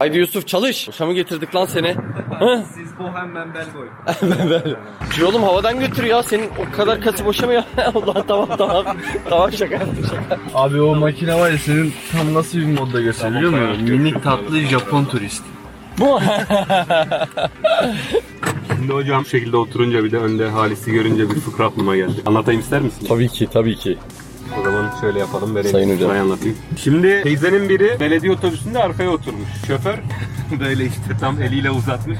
Haydi Yusuf çalış. Boşa mı getirdik lan seni? Siz bohem ben bel boy. Şimdi oğlum havadan götür ya. Senin o kadar katı boşa mı ya? Allah tamam tamam. Tamam şaka yaptım şaka. Abi o makine var ya senin tam nasıl bir modda gösteriyor biliyor musun? Minik tatlı Japon turist. Bu Şimdi hocam bu şekilde oturunca bir de önde Halis'i görünce bir fıkra aklıma geldi. Anlatayım ister misin? Tabii ki tabii ki. Şöyle yapalım vereyim. Sayın hocam. Anlatayım. Şimdi teyzenin biri belediye otobüsünde arkaya oturmuş. Şoför böyle işte tam eliyle uzatmış.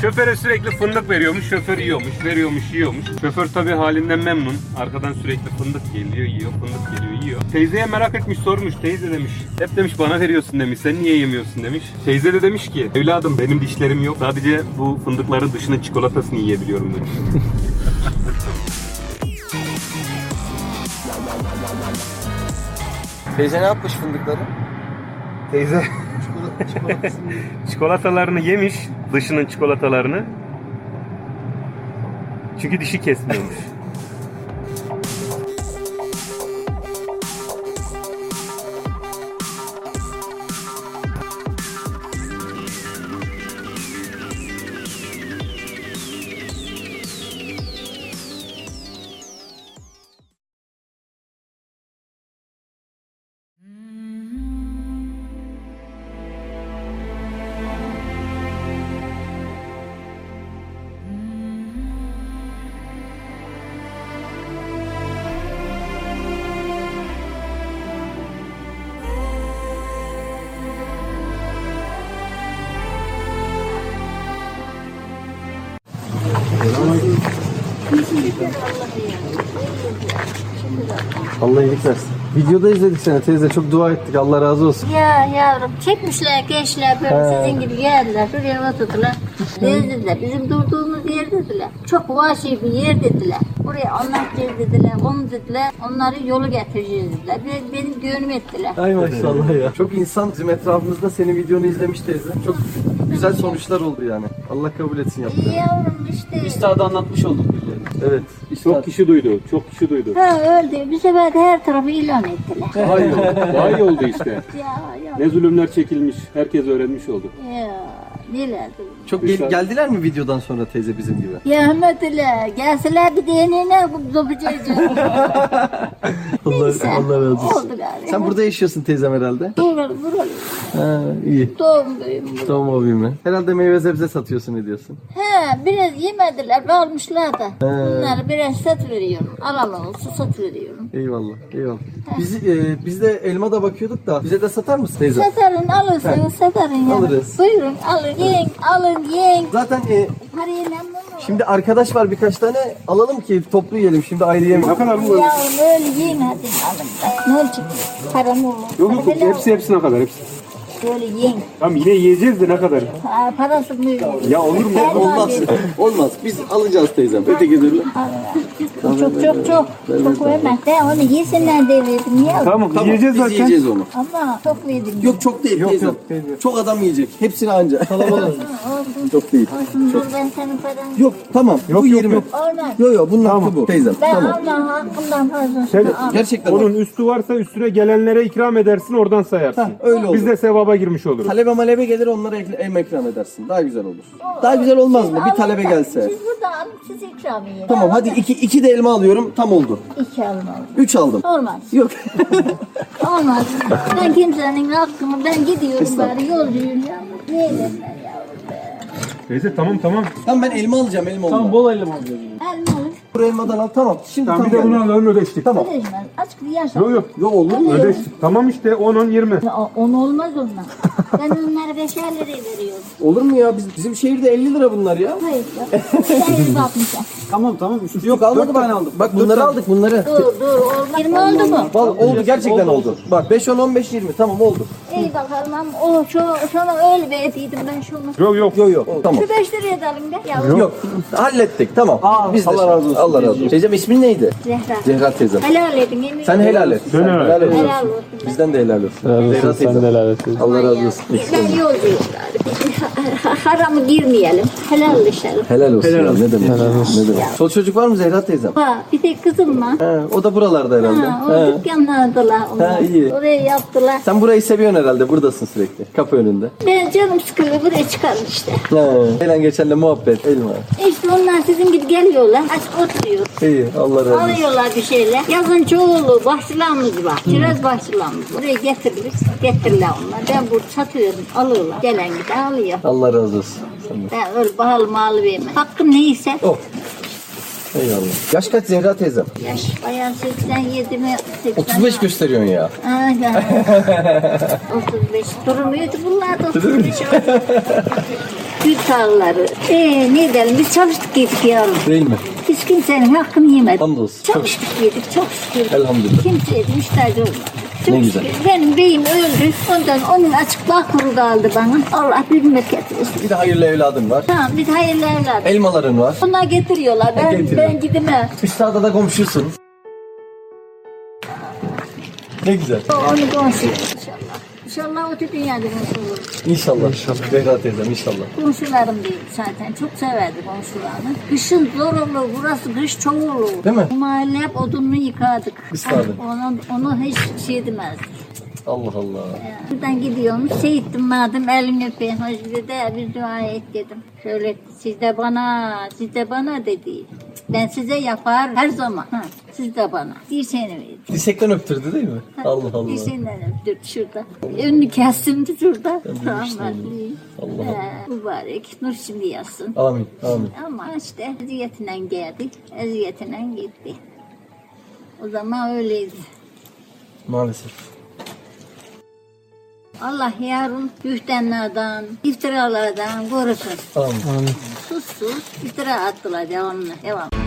Şoföre sürekli fındık veriyormuş, şoför yiyormuş, veriyormuş, yiyormuş. Şoför tabii halinden memnun. Arkadan sürekli fındık geliyor, yiyor, fındık geliyor, yiyor. Teyzeye merak etmiş, sormuş. Teyze demiş, hep demiş bana veriyorsun demiş, sen niye yemiyorsun demiş. Teyze de demiş ki, evladım benim dişlerim yok. Sadece bu fındıkların dışına çikolatasını yiyebiliyorum demiş. Teyze ne yapmış fındıkları? Teyze çikolatalarını yemiş, dışının çikolatalarını. Çünkü dişi kesmiyormuş. Versin. Videoda izledik seni teyze çok dua ettik Allah razı olsun. Ya yavrum çekmişler gençler böyle sizin gibi geldiler şuraya oturdular. Dediler bizim durduğumuz yer dediler. Çok vahşi bir yer dediler. Buraya anlatacağız dediler onu dediler. Onları yolu getireceğiz dediler. Be- Benim gönlüm ettiler. Ay maşallah ya. Çok insan bizim etrafımızda senin videonu izlemiş teyze. Çok güzel sonuçlar oldu yani. Allah kabul etsin yaptığını. Yavrum işte. Üstada anlatmış olduk birileri. Evet. Çok kişi duydu, çok kişi duydu. Ha öldü. Bir sefer de her tarafı ilan ettiler. Daha iyi oldu, daha iyi oldu işte. ya ya Ne zulümler çekilmiş, herkes öğrenmiş oldu. ya. Neler Çok gel- geldiler mi videodan sonra teyze bizim gibi? Ya Ahmet'ler gelseler bir deneyine yapacağız. Allah, Allah razı olsun. Oldu galiba. Sen burada yaşıyorsun teyzem herhalde. Buralı buralı. Ha, iyi. Doğum büyüğüm burada. Tamam abim Herhalde meyve sebze satıyorsun ne diyorsun? He biraz yemediler kalmışlar da. Bunları biraz sat veriyorum. Alan olsun sat veriyorum. Eyvallah, eyvallah. Biz, e, biz de elma da bakıyorduk da bize de satar mısın teyze? Satarın alırsınız satarın ya. Alırız. Buyurun alın yiyin alın yiyin. Zaten e, Parayı şimdi arkadaş var birkaç tane alalım ki toplu yiyelim şimdi ayrı yemeyelim. Ne kadar mı? Yavrum öyle yiyin hadi alın. Ne olacak? Param olur. Yok yok, hepsi hepsine kadar, hepsi. Şöyle yiyin. Tamam yine yiyeceğiz de ne kadar? Ha, parası mı? Ya olur mu? Olmaz, olmaz. Biz alacağız teyzem. Öteki türlü. Çok çok çok. Çok vermez. Ben onu yesinler diye verdim ya. Tamam, Tamam, yiyeceğiz biz zaten. yiyeceğiz onu. Ama çok verdim. Yok çok değil teyzem. Çok adam yiyecek. Hepsini anca. Olsun. çok değil. Olsun dur ben senin paranı. Yok tamam. bu 20. Yok Olmaz. yok bunun hakkı bu teyzem. Ben Tamam. Allah hakkımdan fazlasını Sen- al. Gerçekten Onun üstü varsa üstüne gelenlere ikram edersin, oradan sayarsın. Heh, öyle olur. Biz de sevaba girmiş oluruz. Talebe malebe gelir onlara ekle, em ekran edersin. Daha güzel olur. Daha güzel olmaz mı? Bir talebe gelse. Siz burada alın siz ikram edin. Tamam hadi iki, iki de elma alıyorum. Tam oldu. İki alın alın. Üç aldım. Olmaz. Yok. Olmaz. Ben kimsenin hakkımı ben gidiyorum bari yolcuyum ya. Ne ederler yavrum. Neyse tamam tamam. tamam ben elma alacağım elma Tamam bol elma alacağız. Elma elmadan al tamam. Şimdi Tamam tam bir de bunu geldi. alalım ödeştik. Tamam. Ödeşmez. Açık bir yaş Yok yok. Yok olur mu? Ödeştik. Tamam işte 10 10 20. Ya, On olmaz ondan. ben onlara beşer liraya veriyorum. Olur mu ya? Biz, bizim şehirde 50 lira bunlar ya. Hayır ya. Ben altmışa. Tamam tamam. Yok almadı bak. aldık. Bak bunları aldık bunları. Dur dur olmaz. Yirmi oldu mu? Val oldu gerçekten oldu. Bak 5 10 15 20 tamam oldu. İyi bakalım ama o şu, şunu öyle bir ediydim ben şunu. Yok yok. Yok yok tamam. Şu beş liraya da alayım be yavrum. Yok hallettik tamam. Biz de Allah razı olsun. Allah razı olsun. Teyzem ismin neydi? Zehra. Zehra teyzem. Helal edin emin Sen helal et. Sen helal et. Helal olsun. Bizden de helal olsun. Zehra teyzem. Allah razı olsun. Ben yolcuyum galiba. Haramı girmeyelim. Helalleşelim. Helal olsun. ya, Ne demek? Ne demek? Sol çocuk var mı Zehra teyzem? Ha, bir tek kızım var. He, o da buralarda herhalde. Ha, o He. dükkanlardalar onlar. Ha, iyi. Oraya yaptılar. Sen burayı seviyorsun herhalde. Buradasın sürekli. Kapı önünde. Ben canım sıkılıyor buraya çıkarım işte. He. Gelen geçenle muhabbet. Elma. İşte onlar sizin gibi geliyorlar. Aç oturuyor. İyi. Allah razı olsun. Alıyorlar bir şeyler. Yazın çoğulu bahçılarımız var. Kiraz bahçılarımız var. Buraya getirilir. Getirirler onlar. Ben burada satıyorum. Alıyorlar. Gelen gider alıyor. Allah razı olsun. Sen de. Ben öyle pahalı malı vermem. Hakkım neyse. Oh. Eyvallah. Yaş kaç Zehra teyzem? Yaş bayağı 87 mi? 80 35 gösteriyorsun ya. Aynen. 35. Durmuyordu bunlar da 35. Gül tarlaları. Ee, ne edelim biz çalıştık yedik yavrum. Değil mi? Hiç kimsenin hakkını yemedik. Hamdolsun. Çok Çalıştık yedik çok şükür. Elhamdülillah. Kimseye de müstahil olmadı. Çok Ne güzel. şükür. Benim beyim öldü. Ondan onun açıklığa kuru kaldı bana. Allah bir memleket versin. Bir de hayırlı evladın var. Tamam biz hayırlı evlat. Elmaların var. Onlar getiriyorlar. Ben, Getiriyor. ben gidemem. Üstada da komşusun. Ne güzel. Onu konuşuyor inşallah. Öte dünyada nasıl olur. İnşallah. İnşallah. Zehra teyzem inşallah. Komşularım değil zaten. Çok severdi komşularını. Kışın zor olur. Burası kış çok olur. Değil mi? Bu mahalle hep odununu yıkadık. Isladın. Onu, onu hiç şey demezdik. Allah Allah. Yani Buradan gidiyorum. Seyittim madem elini öpeyim. Hacı de bir dua et dedim. Şöyle siz de bana, siz de bana dedi. Ben size yapar her zaman. Ha, siz de bana. Bir sene verdi. Dirsekten öptürdü değil mi? Allah Allah. Bir seneden öptürdü şurada. Önünü kestimdi şurada. Bilmiştim Allah mübarek. Nur şimdi yazsın. Amin. Amin. Ama işte eziyetiyle geldi. Eziyetiyle gitti. O zaman öyleydi. Maalesef. Allah yarın bühtenlerden, iftiralardan korusun. Amin. Sus sus iftira attılar devamlı. Devam.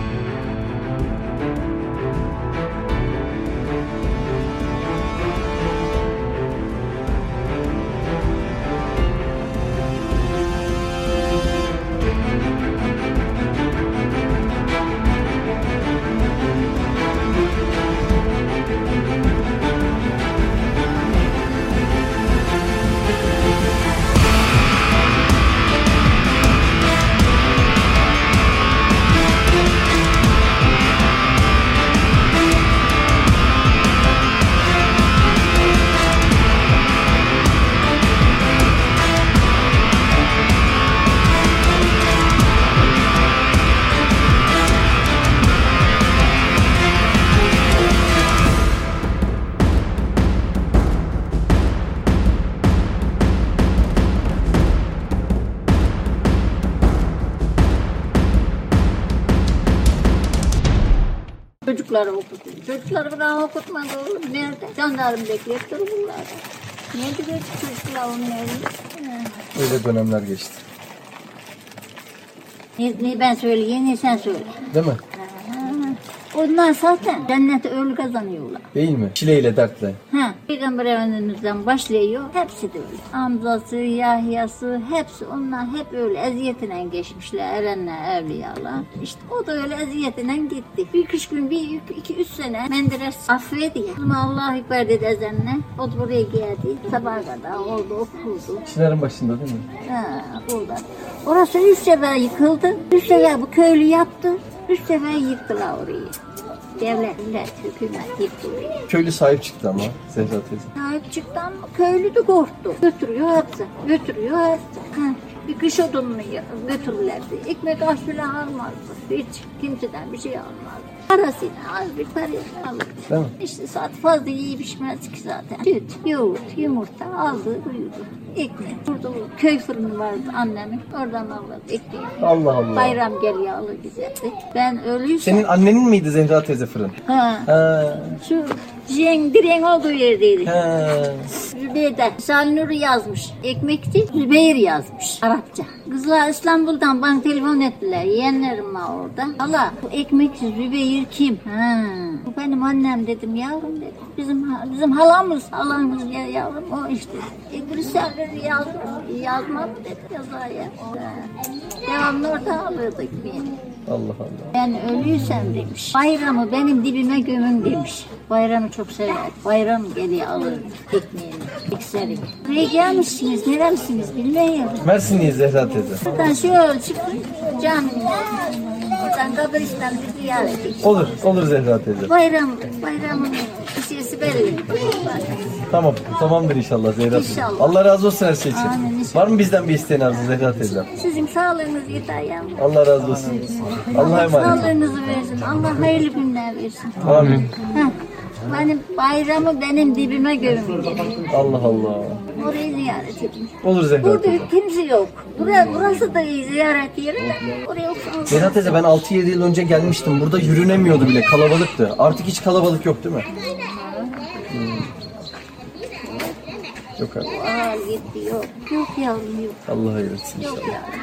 Çocukları okutuyor. Çocukları bana okutmadı oğlum. Nerede? Jandarma bekleyip durur bunlar. Nerede geçti çocuklar onun evinde? He. Öyle dönemler geçti. Ne, ne ben söyleyeyim ne sen söyle. Değil mi? Onlar zaten cennete ölü kazanıyorlar. Değil mi? Çileyle dertle. Ha, Peygamber Efendimiz'den başlıyor. Hepsi de öyle. Hamzası, Yahya'sı hepsi onlar hep öyle eziyetinden geçmişler. Erenler, evliyalar. İşte o da öyle eziyetinden gitti. Bir kış gün bir iki üç sene Menderes affedi ya. Allah Ekber dedi ezenle. O da buraya geldi. Sabaha kadar orada okurdu. Çilerin başında değil mi? Ha, burada. Orası üç sefer yıkıldı. Üç sefer bu köylü yaptı. Üç sefer yıktılar orayı. Devlet, millet, hükümet yıktı orayı. Köylü sahip çıktı ama Zehra teyze. Sahip çıktı ama köylü de korktu. Götürüyor hepsi. Götürüyor hepsi. Ha, bir kış odununu götürürlerdi. Ekmek aş bile almazdı. Hiç kimseden bir şey almazdı. Parasıyla az bir parayla alırdı. Mi? İşte saat fazla iyi pişmez ki zaten. Süt, yoğurt, yumurta aldı, uyudu. Ekmek. Burada o köy fırını vardı annemin. Oradan alırdı ekmeği. Allah Allah. Bayram geliyor alır güzeldi. Ben ölüysem... Senin annenin miydi Zehra teyze fırın? Ha, Ha. şu direğin, direğin olduğu yerdeydi. Ha. Zübeyir'de Salnur'u yazmış. Ekmekçi Zübeyir yazmış Arapça. Kızlar İstanbul'dan bana telefon ettiler. Yeğenlerim var orada. Allah bu ekmekçi Zübeyir kim? Ha, bu benim annem dedim yavrum dedim. Bizim bizim halamız, halamız ya yavrum o işte. E Brüsel'leri yazmış, yazmadı dedi yazar ya. Ha. Devamlı orada alırdı ekmeğini. Allah Allah. Ben ölüysem demiş. Bayramı benim dibime gömün demiş. Bayramı çok sever. Bayram geliyor alır ekmeğini, ekseri. Buraya gelmişsiniz, nerelisiniz bilmiyorum. Mersinliyiz Zehra teyze. Buradan şöyle çıkın caminin Oradan kabristanı bir ziyaret edin. Olur, olur Zehra teyze. Bayram, bayramın işesi belli. Tamam, tamamdır inşallah Zehra teyze. İnşallah. Allah razı olsun her şey için. Amin, inşallah. Var mı bizden bir isteğin arzu Zehra teyze? Sizin sağlığınız yeter yavrum. Allah razı olsun. Allah'a emanet. Sağlığınızı versin. Allah hayırlı günler versin. Amin. Heh. Benim bayramı benim dibime gömün dedi. Allah Allah. Orayı ziyaret edin. Olur Zehra Burada teyze. kimse yok. Burası, burası da iyi ziyaret yeri. Oraya olsun. Zehra teyze ben 6-7 yıl önce gelmiştim. Burada yürünemiyordu bile. Kalabalıktı. Artık hiç kalabalık yok değil mi? Yok abi. Aa gitti yok. Yok yavrum yok. Allah hayır etsin Yok inşallah. yavrum.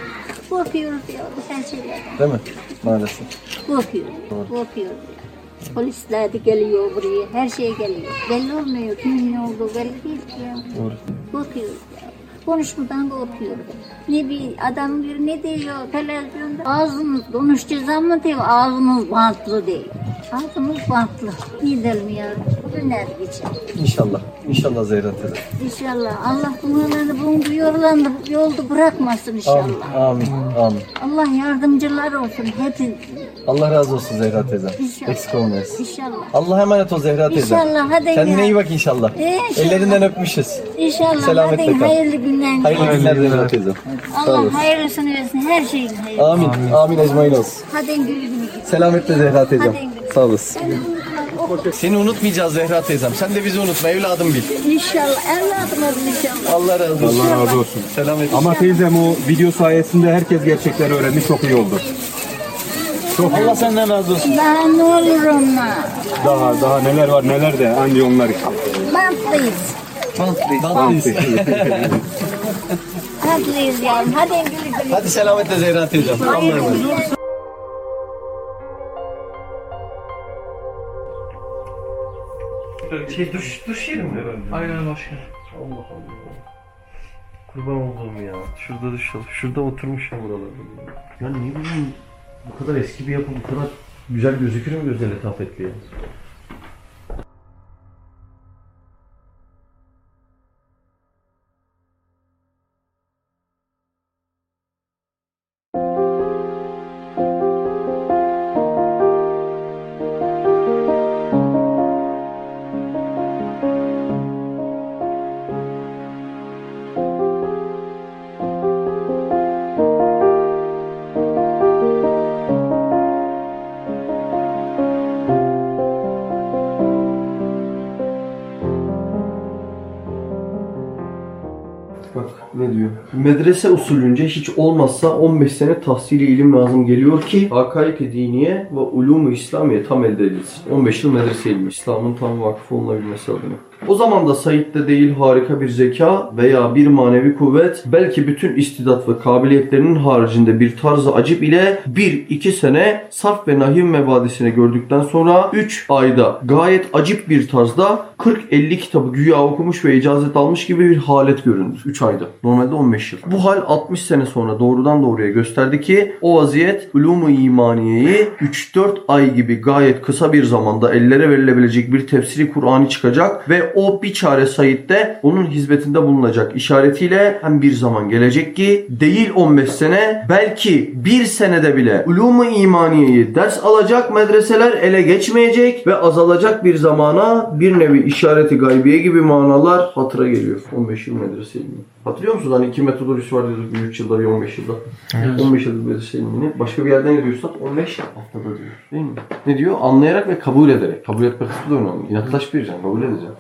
Korkuyoruz yavrum sen şeylerden. Değil mi? Maalesef. Korkuyoruz. Korkuyoruz ya. Polisler de geliyor buraya. Her şey geliyor. Belli olmuyor. Kimin ne olduğu belli değil ki ya. Doğru. Korkuyoruz ya. Konuşmadan korkuyoruz. Ne bir adam bir ne diyor televizyonda ağzımız konuşacağız ama diyor ağzımız bantlı değil. Ağzımız bantlı. Gidelim yavrum. Günler geçer. İnşallah. İnşallah Zehra teyze. İnşallah. Allah bunlarını bunu yollandı, yolda bırakmasın Amin. inşallah. Amin. Amin. Allah yardımcılar olsun hepin. Allah razı olsun Zehra teyze. İnşallah. Eksik olmayız. İnşallah. Allah'a emanet ol Zehra teyze. İnşallah, hadi Kendine ya. iyi bak inşallah. İnşallah. Ellerinden öpmüşüz. İnşallah. Selametle Hadi kal. hayırlı günler. Hayırlı günler Zehra teyze. Sağ Allah olasın. hayırlısını versin. Her şeyin hayırlı. Amin. Amin ecmain olsun. Hadi güle güle. Selametle Zehra teyzem. Sağ olasın. Seni unutmayacağız Zehra teyzem. Sen de bizi unutma evladım bil. İnşallah. Evladım olsun inşallah. Allah razı olsun. Allah razı olsun. Selametle. Ama teyzem o video sayesinde herkes gerçekleri öğrendi. Çok iyi oldu. Allah senden razı olsun. Daha ne olur onlar. Daha daha neler var neler de anca onlar işte. Bantlıyız. Tatlıyız. Bantlıyız yavrum. Hadi güle. Hadi selametle Zehra teyzem. Allah'a emanet. Şey duş, duş yeri mi? Aynen başkanım. Allah Allah. Kurban olduğum ya. Şurada duş al. Şurada oturmuş ya buralarda. Ya ne bileyim bu kadar eski bir yapı bu kadar güzel gözükür mü gözle letafetli ya? Bak ne diyor? Medrese usulünce hiç olmazsa 15 sene tahsili ilim lazım geliyor ki hakaik diniye ve ulumu İslamiye tam elde edilsin. 15 yıl medrese ilmi. İslam'ın tam vakıf olunabilmesi adına. O zaman da Said'de değil harika bir zeka veya bir manevi kuvvet belki bütün istidat ve kabiliyetlerinin haricinde bir tarzı acip ile bir iki sene sarf ve nahiv mevadisini gördükten sonra 3 ayda gayet acip bir tarzda 40-50 kitabı güya okumuş ve icazet almış gibi bir halet göründü. 3 ayda. Normalde 15 yıl. Bu hal 60 sene sonra doğrudan doğruya gösterdi ki o vaziyet ulumu imaniyeyi 3-4 ay gibi gayet kısa bir zamanda ellere verilebilecek bir tefsiri Kur'an'ı çıkacak ve o bir çare Said'de onun hizmetinde bulunacak işaretiyle hem bir zaman gelecek ki değil 15 sene belki bir senede bile ulumu imaniyeyi ders alacak medreseler ele geçmeyecek ve azalacak bir zamana bir nevi işareti gaybiye gibi manalar hatıra geliyor. 15 yıl medrese ilmi. Hatırlıyor musunuz? Hani iki metodolojisi var diyorduk. Bir 3 yılda bir 15 yılda. 15 yılda medrese ilmini. Başka bir yerden gidiyorsak 15 haftada diyor. Değil mi? Ne diyor? Anlayarak ve kabul ederek. Kabul etme kısmı da önemli. İnatlaşmayacaksın. Kabul edeceksin.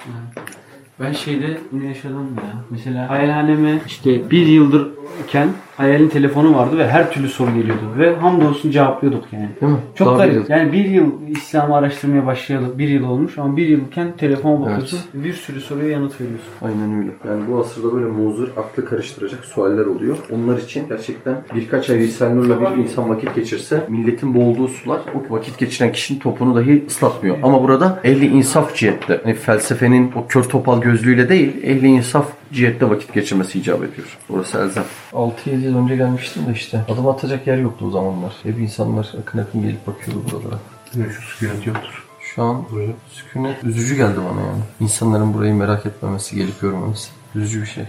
Ben şeyde ne yaşadım ya. Mesela hayalhaneme işte bir yıldırken hayalin telefonu vardı ve her türlü soru geliyordu. Ve hamdolsun cevaplıyorduk yani. Değil mi? Çok Daha garip. Yani bir yıl İslam'ı araştırmaya başlayalı bir yıl olmuş ama bir yılken telefona bakıyorsun. Bir sürü soruya yanıt veriyorsun. Aynen öyle. Yani bu asırda böyle muzur, aklı karıştıracak sualler oluyor. Onlar için gerçekten birkaç ay Risale Nur'la bir insan vakit geçirse milletin boğulduğu sular o vakit geçiren kişinin topunu dahi ıslatmıyor. Ama burada ehli insaf cihette. Hani felsefenin o kör topal gözlüğüyle değil, ehli insaf cihette vakit geçirmesi icap ediyor. Burası elzem. 6-7 yıl önce gelmiştim de işte. Adım atacak yer yoktu o zamanlar. Hep insanlar akın akın gelip bakıyordu buralara. Şu sükunet yoktur. Şu an sükunet üzücü geldi bana yani. İnsanların burayı merak etmemesi, gelip görmemesi. Üzücü bir şey.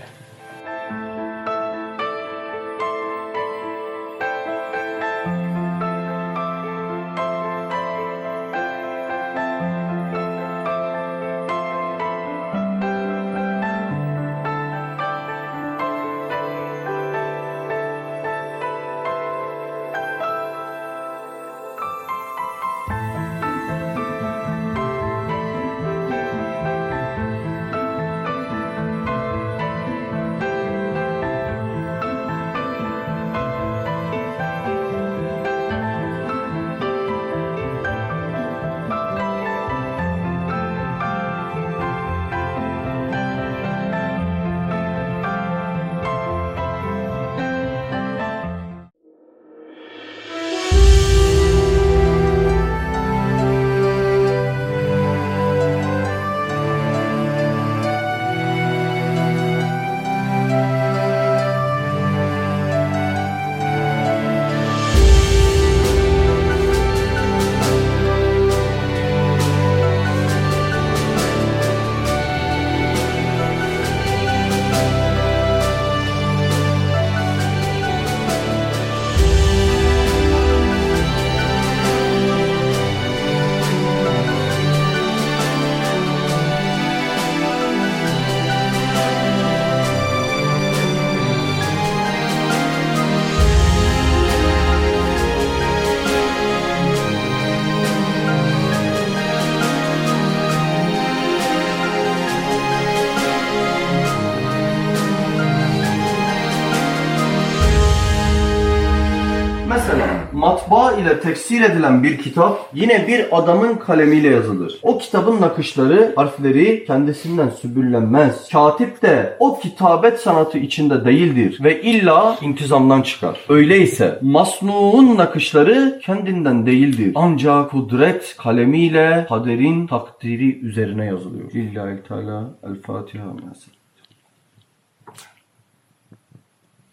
Teksir edilen bir kitap yine bir adamın kalemiyle yazılır. O kitabın nakışları, harfleri kendisinden sübüllenmez. Katip de o kitabet sanatı içinde değildir ve illa intizamdan çıkar. Öyleyse masnuun nakışları kendinden değildir. Ancak kudret kalemiyle kaderin takdiri üzerine yazılıyor. Lillahi Teala El Fatiha.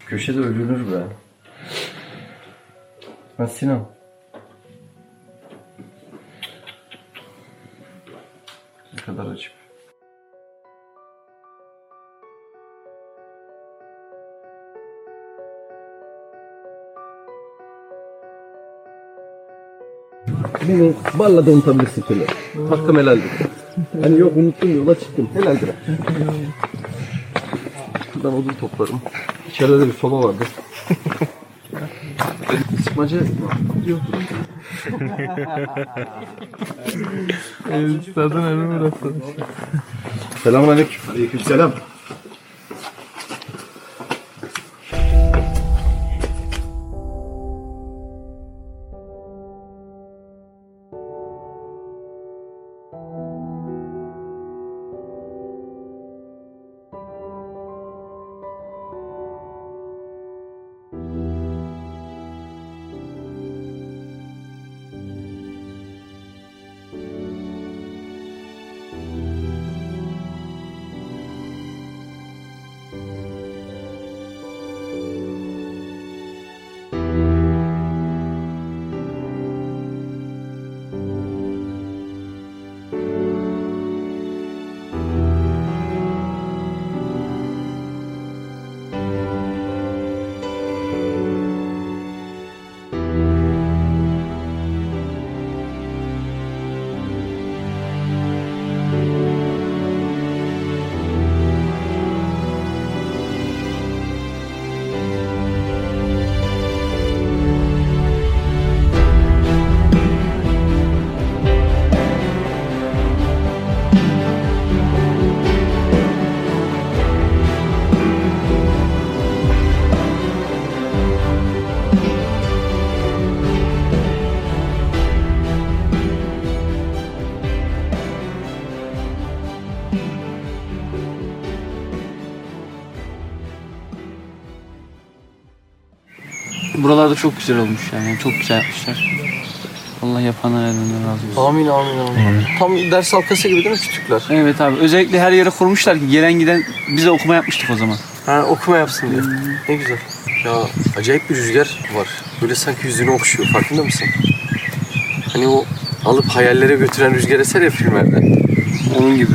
Köşede ölünür be. Ha Sinan. Kadar acı. Beni balla da unutabilirsin Tülay. Hakkım helaldir. Hani yok unuttum yola çıktım. Helaldir. Şuradan odun toplarım. İçeride de bir soba vardı. Sıkmaca yok. Tadın önü burası. Selamun aleyküm. Aleykümselam. Buralarda çok güzel olmuş yani. Çok güzel yapmışlar. Allah yapanlar elinden razı olsun. Amin amin amin. Tam ders halkası gibi değil mi küçükler? Evet abi özellikle her yere kurmuşlar ki gelen giden bize okuma yapmıştık o zaman. Ha okuma yapsın diye. Ne güzel. Ya acayip bir rüzgar var. Böyle sanki yüzünü okşuyor. Farkında mısın? Hani o alıp hayallere götüren rüzgar eser ya filmlerden. Onun gibi.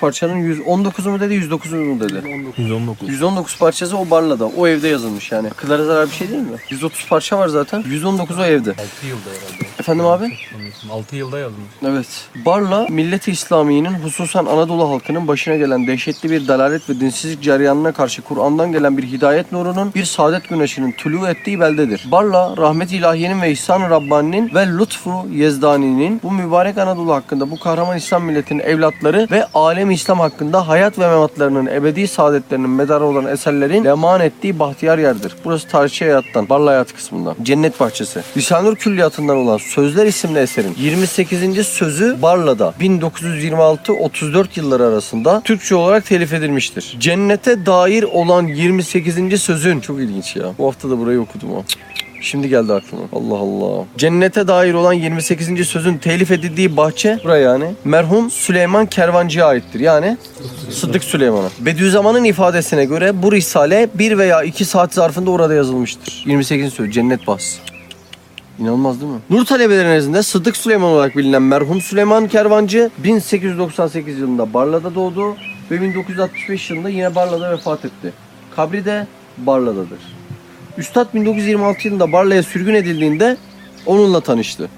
Parçanın 119 mu dedi 109 mu dedi? 119. 119 parçası o barlada. O evde yazılmış yani. Akıllara zarar bir şey değil mi? 130 parça var zaten. 119 o evde. 6 yılda herhalde. Efendim abi? 6 yılda yazılmış. Evet. Barla, Millet-i İslamiye'nin hususan Anadolu halkının başına gelen dehşetli bir dalalet ve dinsizlik ceryanına karşı Kur'an'dan gelen bir hidayet nurunun bir saadet güneşinin tulu ettiği beldedir. Barla, rahmet ilahiyenin ve ihsan-ı Rabbani'nin ve lütfu Yezdani'nin bu mübarek Anadolu hakkında bu kahraman İslam milletinin evlatları ve alem İslam hakkında hayat ve mematlarının ebedi saadetlerinin medarı olan eserlerin leman ettiği bahtiyar yerdir. Burası tarihçi hayattan, Barla hayatı kısmından. Cennet bahçesi. Lisanur Külliyatı'ndan olan Sözler isimli eserin 28. sözü Barla'da 1926-34 yılları arasında Türkçe olarak telif edilmiştir. Cennete dair olan 28. sözün çok ilginç ya. Bu hafta da burayı okudum o. Şimdi geldi aklıma. Allah Allah. Cennete dair olan 28. sözün telif edildiği bahçe buraya yani merhum Süleyman Kervancı'ya aittir. Yani Sıddık Süleyman'a. Bediüzzaman'ın ifadesine göre bu risale bir veya iki saat zarfında orada yazılmıştır. 28. söz cennet bahsi. İnanılmaz değil mi? Nur talebeleri nezdinde Sıddık Süleyman olarak bilinen merhum Süleyman Kervancı 1898 yılında Barla'da doğdu ve 1965 yılında yine Barla'da vefat etti. Kabri de Barla'dadır. Üstad 1926 yılında Barla'ya sürgün edildiğinde onunla tanıştı.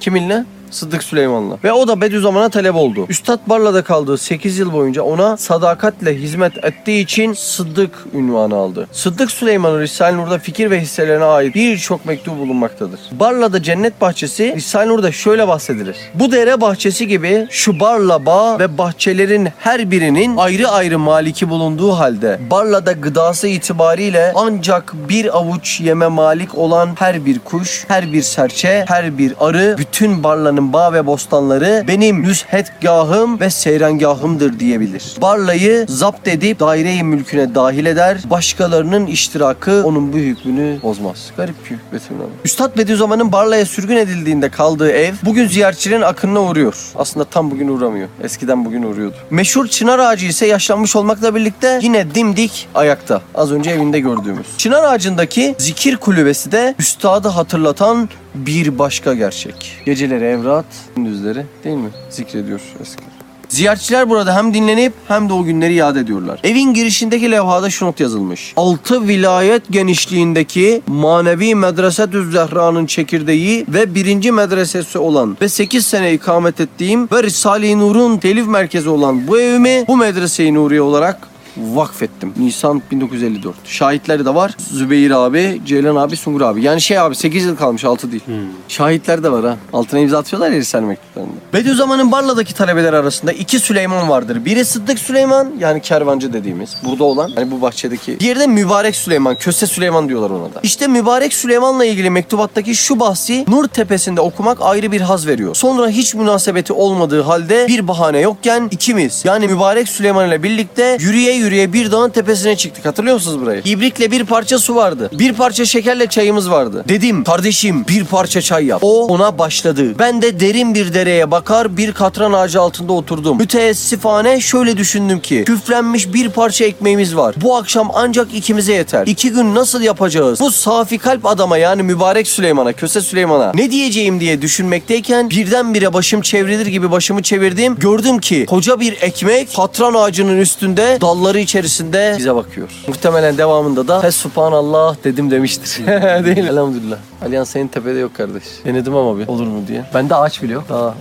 Kiminle? Sıddık Süleyman'la. Ve o da Bediüzzaman'a talep oldu. Üstad Barla'da kaldığı 8 yıl boyunca ona sadakatle hizmet ettiği için Sıddık ünvanı aldı. Sıddık Süleyman'ın Risale-i Nur'da fikir ve hisselerine ait birçok mektubu bulunmaktadır. Barla'da cennet bahçesi Risale-i Nur'da şöyle bahsedilir. Bu dere bahçesi gibi şu Barla bağ ve bahçelerin her birinin ayrı ayrı maliki bulunduğu halde Barla'da gıdası itibariyle ancak bir avuç yeme malik olan her bir kuş, her bir serçe, her bir arı bütün Barla'nın bağ ve bostanları benim nüshetgahım ve seyrengahımdır diyebilir. Barla'yı zapt edip daire-i mülküne dahil eder. Başkalarının iştirakı onun bu hükmünü bozmaz. Garip bir hükmetin. Üstad Bediüzzaman'ın Barla'ya sürgün edildiğinde kaldığı ev bugün ziyaretçilerin akınına uğruyor. Aslında tam bugün uğramıyor. Eskiden bugün uğruyordu. Meşhur çınar ağacı ise yaşlanmış olmakla birlikte yine dimdik ayakta. Az önce evinde gördüğümüz. Çınar ağacındaki zikir kulübesi de üstadı hatırlatan bir başka gerçek. Geceleri evrat, gündüzleri değil mi? Zikrediyor eskiler. Ziyaretçiler burada hem dinlenip hem de o günleri yad ediyorlar. Evin girişindeki levhada şu not yazılmış. 6 vilayet genişliğindeki manevi medresetü Zehra'nın çekirdeği ve birinci medresesi olan ve 8 sene ikamet ettiğim ve Risale-i Nur'un telif merkezi olan bu evimi bu medrese-i Nuriye olarak vakfettim. Nisan 1954. Şahitleri de var. Zübeyir abi, Ceylan abi, Sungur abi. Yani şey abi 8 yıl kalmış 6 değil. Şahitler de var ha. Altına imza atıyorlar ya Risale mektuplarında. Bediüzzaman'ın Barla'daki talebeler arasında iki Süleyman vardır. Biri Sıddık Süleyman yani kervancı dediğimiz. Burada olan hani bu bahçedeki. Diğeri de Mübarek Süleyman. Köse Süleyman diyorlar ona da. İşte Mübarek Süleyman'la ilgili mektubattaki şu bahsi Nur Tepesi'nde okumak ayrı bir haz veriyor. Sonra hiç münasebeti olmadığı halde bir bahane yokken ikimiz yani Mübarek Süleyman ile birlikte yürüye yürüye bir dağın tepesine çıktık. Hatırlıyor musunuz burayı? İbrikle bir parça su vardı. Bir parça şekerle çayımız vardı. Dedim kardeşim bir parça çay yap. O ona başladı. Ben de derin bir dereye bakar bir katran ağacı altında oturdum. Müteessifane şöyle düşündüm ki küflenmiş bir parça ekmeğimiz var. Bu akşam ancak ikimize yeter. İki gün nasıl yapacağız? Bu safi kalp adama yani mübarek Süleyman'a, köse Süleyman'a ne diyeceğim diye düşünmekteyken birdenbire başım çevrilir gibi başımı çevirdim. Gördüm ki koca bir ekmek katran ağacının üstünde dalları içerisinde bize bakıyor. Muhtemelen devamında da Fes subhanallah dedim demiştir. Değil? Elhamdülillah. Aliyan senin tepede yok kardeş. Denedim ama bir olur mu diye. Bende ağaç bile yok. Daha.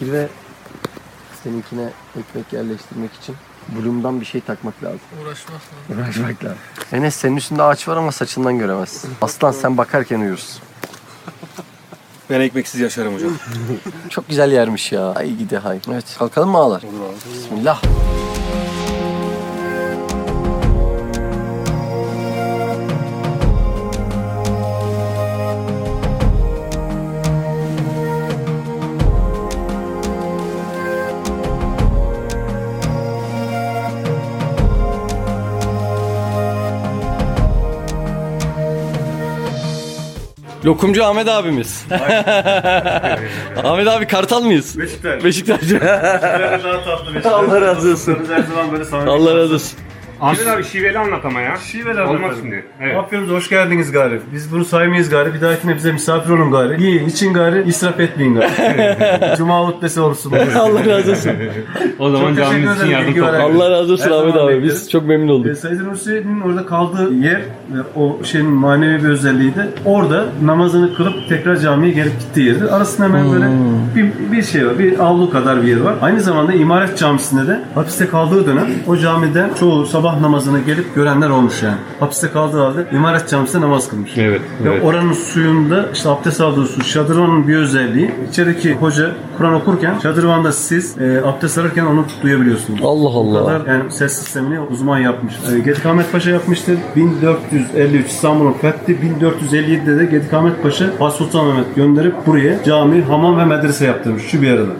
Bir ve seninkine ekmek yerleştirmek için Bloom'dan bir şey takmak lazım. Uğraşmak lazım. Uğraşmak lazım. Enes senin üstünde ağaç var ama saçından göremezsin. Aslan sen bakarken uyursun. Ben ekmeksiz yaşarım hocam. Çok güzel yermiş ya. Ay gidi hay. Evet kalkalım mı ağlar? Bismillah. Lokumcu Ahmet abimiz. Ahmet abi kartal mıyız? Beşiktaş. Beşiktaş. daha tatlı Beşiktaş. Allah razı olsun. Her zaman böyle samimi. Allah razı olsun. Ahmet abi şiveli anlat ama ya. Şiveler Olmaz anlatalım. şimdi. Evet. Afyon'umuza hoş geldiniz gari. Biz bunu saymayız gari. Bir dahakine bize misafir olun gari. Yiyin, için gari, israf etmeyin gari. Cuma hutbesi olsun. Allah razı olsun. O zaman camimiz için yardım toplayalım. Allah razı olsun Ahmet abi. Biz çok memnun olduk. E, Said Nursi'nin orada kaldığı yer ve o şeyin manevi bir özelliği de orada namazını kılıp tekrar camiye gelip gittiği yerdir. Arasında hemen böyle bir, bir şey var. Bir avlu kadar bir yer var. Aynı zamanda İmaret Camisi'nde de hapiste kaldığı dönem o camiden çoğu sabah namazını gelip görenler olmuş yani. Hapiste kaldığı halde İmaret Camisi'nde namaz kılmış. Evet, Ve evet. oranın suyunda işte abdest aldığı su şadırvanın bir özelliği. İçerideki hoca Kur'an okurken şadırvanda siz e, abdest alırken onu duyabiliyorsunuz. Allah O Allah. kadar yani ses sistemini uzman yapmış. E, Gedik Ahmet Paşa yapmıştır. 1453 İstanbul'un fethi 1457'de de Gedik Ahmet Paşa Fatih Sultan Mehmet gönderip buraya cami, hamam ve medrese yaptırmış şu bir arada.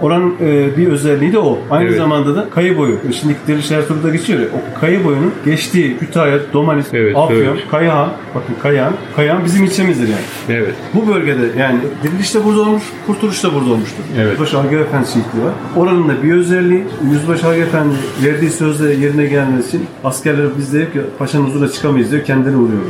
Oranın e, bir özelliği de o. Aynı Evet. zamanda da kayı boyu. E, Şimdi Diriliş Ertuğrul'da geçiyor ya. O kayı boyunun geçtiği Kütahya, Domanis, Evet, Afyon, evet. Kayahan. Bakın Kayahan. Kayahan bizim ilçemizdir yani. Evet. Bu bölgede yani Diriliş de burada olmuş, Kurtuluş da burada olmuştur. Evet. Yüzbaşı Agah Efendi şehitliği var. Oranın da bir özelliği, Yüzbaşı Agah Efendi verdiği sözde yerine gelmesi için askerler biz diyor ki paşanın huzuruna çıkamayız diyor, kendileri vuruyor.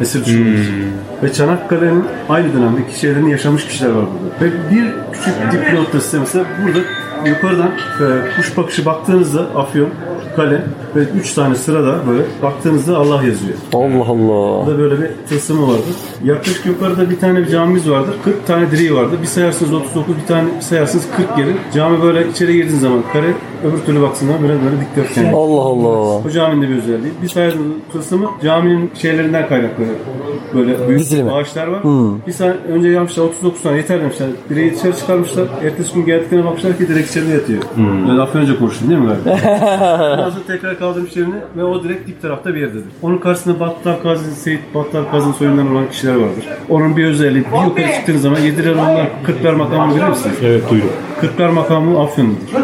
Esir düşürmek için. Ve Çanakkale'nin aynı dönemde iki şeylerini yaşamış kişiler var burada. Ve bir küçük dip noktası mesela burada yukarıdan e, kuş bakışı baktığınızda Afyon, Kale ve üç tane sırada böyle baktığınızda Allah yazıyor. Allah Allah. Burada böyle bir tılsımı vardır. Yaklaşık yukarıda bir tane bir camimiz vardır. 40 tane direği vardır. Bir sayarsınız 39, bir tane bir sayarsınız 40 gelir. Cami böyle içeri girdiğiniz zaman kare, öbür türlü baksınlar böyle böyle dikdörtgen. Allah Allah. Bu caminin de bir özelliği. Bir sayarsınız tılsımı caminin şeylerinden kaynaklı. Böyle büyük Dizilimi. ağaçlar var. Bir saniye önce yapmışlar 39 tane yeter demişler. Direği dışarı çıkarmışlar. Ertesi gün geldiklerine bakmışlar ki direk içeride yatıyor. Böyle laf önce konuştun değil mi galiba? Ondan sonra tekrar kaldırmış yerine ve o direkt dip tarafta bir yerdedir. Onun karşısında Battal Kazı, Seyit Battal Kazı'nın soyundan olan kişiler vardır. Onun bir özelliği bir yukarı çıktığınız zaman Yediler onlar Kırklar makamını bilir misiniz? Evet duydum. Kırklar makamı Afyon'dur.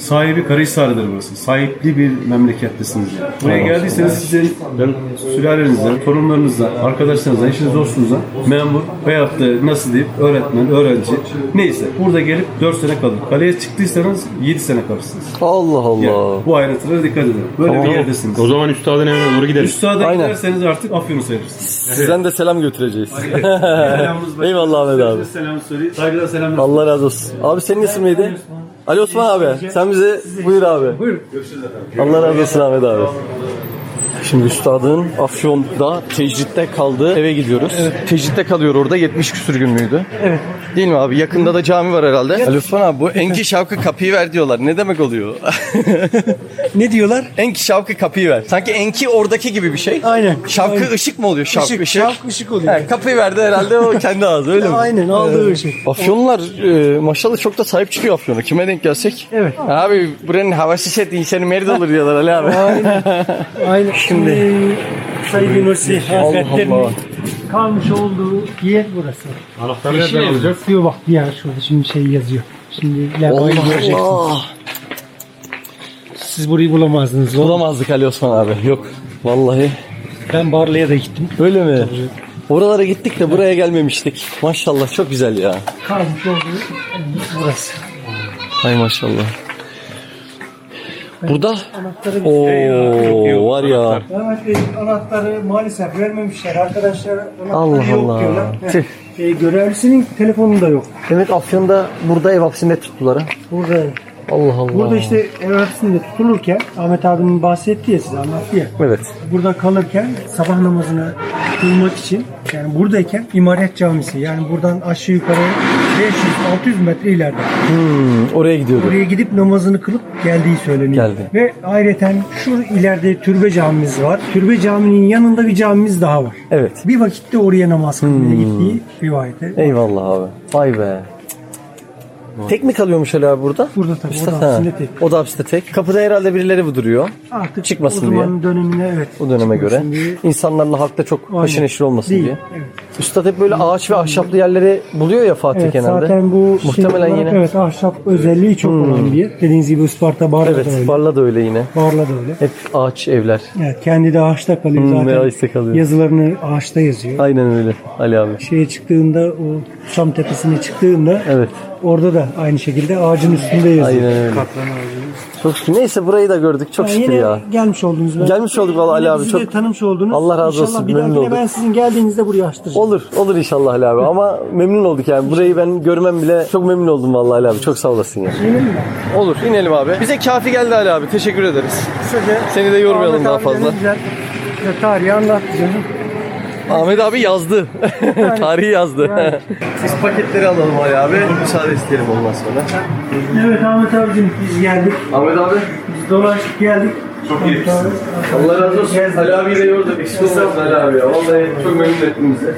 Sahibi Karahisar'dır burası. Sahipli bir memlekettesiniz yani. Buraya geldiyseniz sizin sülalenizden, torunlarınızdan, arkadaşlarınızdan, eşiniz, dostunuzdan memur veyahut da nasıl diyeyim öğretmen, öğrenci neyse burada gelip 4 sene kalır. Kaleye çıktıysanız 7 sene kalırsınız. Allah Yani Allah. bu ayrıntılara dikkat edin. Böyle Tamam. bir yerdesiniz. O zaman üstadın evine doğru gideriz. Üstada Aynen. giderseniz artık Afyon'u sayılırsınız. Sizden de selam götüreceğiz. Selamımız var. Eyvallah Ahmet abi. Selam söyleyeyim. Saygılar selamlar. Allah razı olsun. Abi senin isim neydi? Ali Osman abi. Sen bize buyur abi. Buyur. Allah razı olsun Ahmet abi. Şimdi üstadın Afyon'da tecritte kaldığı eve gidiyoruz. Tecritte kalıyor orada 70 küsür gün müydü? Evet. Değil mi abi? Yakında da cami var herhalde. Ali Osman abi bu Enki Şavkı kapıyı ver diyorlar. Ne demek oluyor? Ne diyorlar? Enki Şavkı kapıyı ver. Sanki Enki oradaki gibi bir şey. Aynen. Şavkı Aynen. ışık mı oluyor? Şavkı Işık, ışık. şavk ışık oluyor. He, kapıyı verdi herhalde o kendi ağzı öyle mi? Aynen aldığı ışık. Afyonlular e, maşallah çok da sahip çıkıyor Afyon'a. Kime denk gelsek? Evet. Abi buranın havası şey insanı merde olur diyorlar Ali abi. Aynen. Şimdi Said Nursi Allah. Hazretleri'nin kalmış olduğu yer burası. Anahtarı nereden alacağız? Diyor bak bir yer şurada şimdi şey yazıyor. Şimdi levhayı göreceksiniz. Allah. Siz burayı bulamazdınız. Bulamazdık Ali Osman abi. Yok. Vallahi. Ben Barla'ya da gittim. Öyle mi? Oralara gittik de buraya gelmemiştik. Maşallah çok güzel ya. Kalmış olduğu burası. Hay maşallah. Burada Anahtarı o var ya. Mehmet anahtarı maalesef vermemişler. Arkadaşlar anahtarı Allah yok Allah. diyorlar. E, görevlisinin telefonu da yok. Demek Afyon'da burada ev hapsinde tuttular ha. Burada Allah Allah. Burada işte ev hapsinde tutulurken Ahmet abinin bahsetti ya size anlattı ya. Evet. Burada kalırken sabah namazını kılmak için yani buradayken İmaret Camisi yani buradan aşağı yukarı 500-600 metre ileride. Hmm, oraya gidiyordu. Oraya gidip namazını kılıp geldiği söyleniyor. Geldi. Ve ayrıca şu ileride türbe camimiz var. Türbe caminin yanında bir camimiz daha var. Evet. Bir vakitte oraya namaz kılmaya gittiği rivayeti. Eyvallah abi. Vay be. Tek mi kalıyormuş abi burada? Burada tabii, o da ha. hapsinde tek. O da hapiste tek. Kapıda herhalde birileri bu duruyor. Artık Çıkmasın o zamanın dönemine evet. O döneme göre. diye. İnsanlarla halkta çok Aynen. haşır neşir olmasın Değil, diye. Evet. Üstad hep böyle ağaç ve ahşaplı yerleri buluyor ya Fatih Evet, genelde. zaten bu Muhtemelen şey olarak, yine. Hmm. Evet ahşap özelliği çok olan bir yer. Dediğiniz gibi Isparta Barla Evet, da öyle. Barla da öyle yine. Barla da öyle. Hep ağaç evler. Evet, kendi de ağaçta kalıyor Hmm, zaten. ağaçta kalıyor. Yazılarını ağaçta yazıyor. Aynen öyle Ali abi. Şeye çıktığında o Şam tepesine çıktığında Evet. orada da aynı şekilde ağacın üstünde yazıyor. Aynen öyle. Çok şükür. Neyse burayı da gördük. Çok Yani şükür ya. gelmiş oldunuz. Ben. Gelmiş olduk vallahi Ali abi. Çok tanımış oldunuz. Allah razı İnşallah olsun, bir memnun dahakine ben sizin geldiğinizde buraya açtıracağım. Olur, olur inşallah Ali abi. Ama memnun olduk yani. Burayı ben görmem bile çok memnun oldum vallahi Ali abi. Çok sağ olasın ya. Yemin mi? Olur, inelim abi. Bize kafi geldi Ali abi. Teşekkür ederiz. Kısaca Seni de yormayalım daha fazla. Güzel. Tarihi anlattı canım. Ahmet abi yazdı. Tarihi yazdı. Biz paketleri alalım Ali abi. Müsaade isteyelim ondan sonra. Evet Ahmet abicim biz geldik. Ahmet abi. Biz dolaştık geldik. Çok iyi. Allah razı olsun. Ali abiyi de yorduk. Eksik olmasın Ali abi ya. Vallahi çok memnun ettin bizi.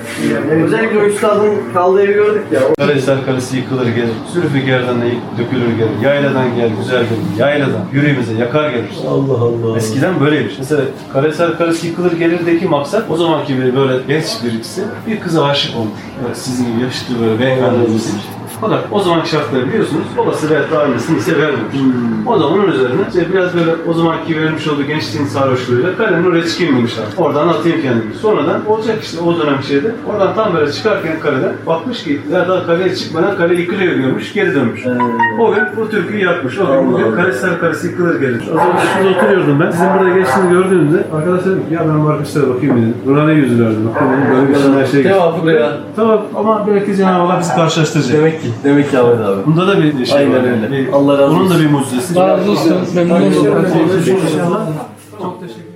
Özellikle o üstadın kaldığı evi gördük ya. Karahisar Kalesi yıkılır gelir. Zülfikar'dan da dökülür gelir. Yayladan gel güzeldir. Yayladan yüreğimize yakar gelir. Allah Allah. Eskiden böyleymiş. Mesela Karahisar Kalesi yıkılır gelirdeki maksat o zamanki bir böyle genç birisi bir kıza aşık olmuş. Böyle sizin gibi yaşlı böyle beyefendi. Fakat o zamanki şartları biliyorsunuz. Babası veyahut da ailesini severmiş. O da onun üzerine işte biraz böyle o zamanki vermiş olduğu gençliğin sarhoşluğuyla kalenin oraya çıkayım demişler. Oradan atayım kendimi. Sonradan olacak işte o dönem şeyde. Oradan tam böyle çıkarken kaleden bakmış ki ya daha kaleye çıkmadan kale yıkılıyor görmüş geri dönmüş. O gün bu türküyü yapmış. O gün bugün Karahisar Kalesi yıkılır gelir. O zaman şurada oturuyordum ben. Sizin burada geçtiğini gördüğümde arkadaş dedim ki ya ben bu arkadaşlara bakayım dedim. Nurhan'a yüzülerdi. Bakayım dedim. Böyle bir şeyler şey Cevabı buraya. Tamam ama belki Cenab-ı Allah bizi karşılaştıracak. Demek ki. Demek ki Ahmet abi. Bunda da bir şey Aynen var. öyle. Bir- Allah razı Onun olsun. da bir mucizesi. Razı olsun. Memnun oldum. İnşallah. Çok teşekkür